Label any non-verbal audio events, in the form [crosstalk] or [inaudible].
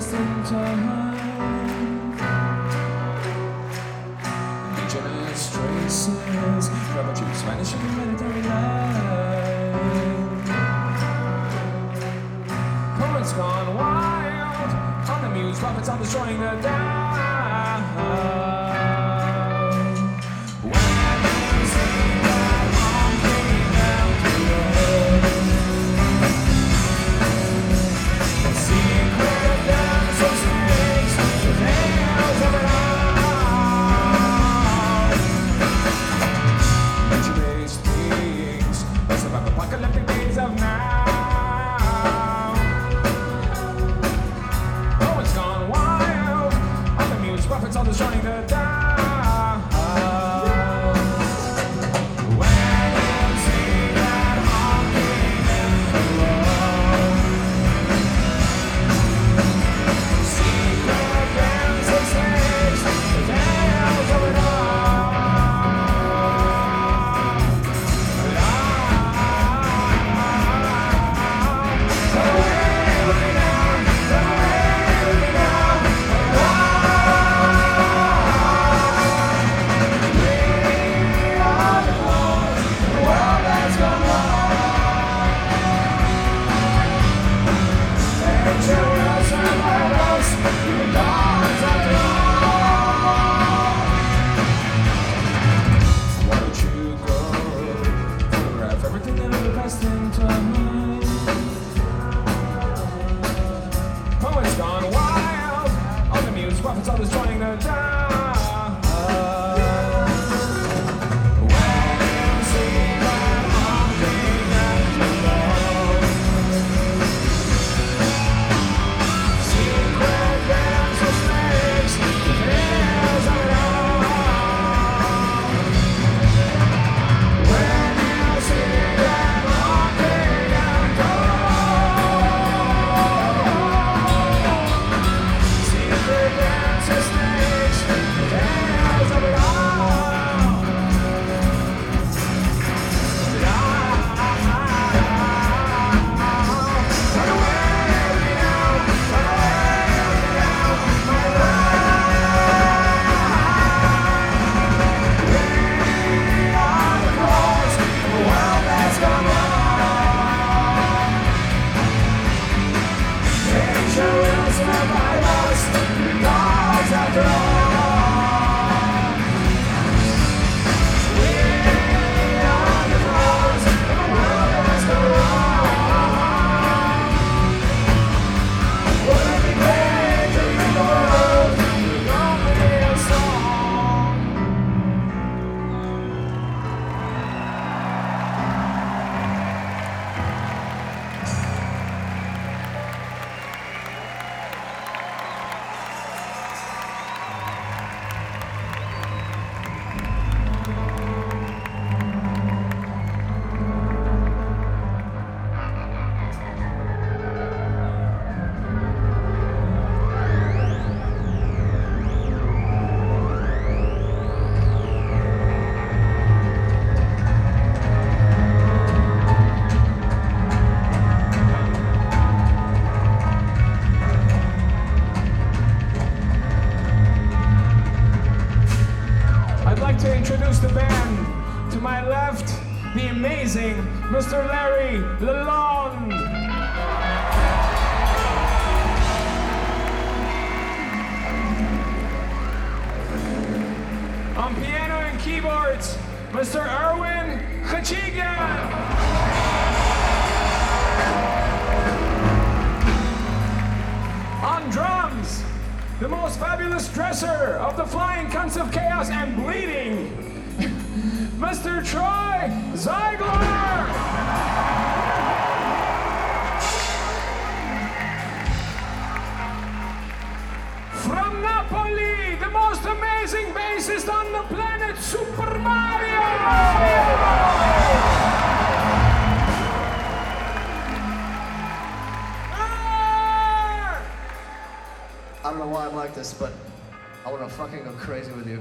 Sometimes. Prophets are destroying the down. The muse prophets are the amazing Mr. Larry Lalonde. On piano and keyboards, Mr. Ervin Khachikian. On drums, the most fabulous dresser of the Flying Cunts of Chaos and Bleeding, [laughs] Mr. Troy Zeiger. From Napoli, the most amazing bassist on the planet, Super Mario! I don't know why I'm like this, but I want to fucking go crazy with you.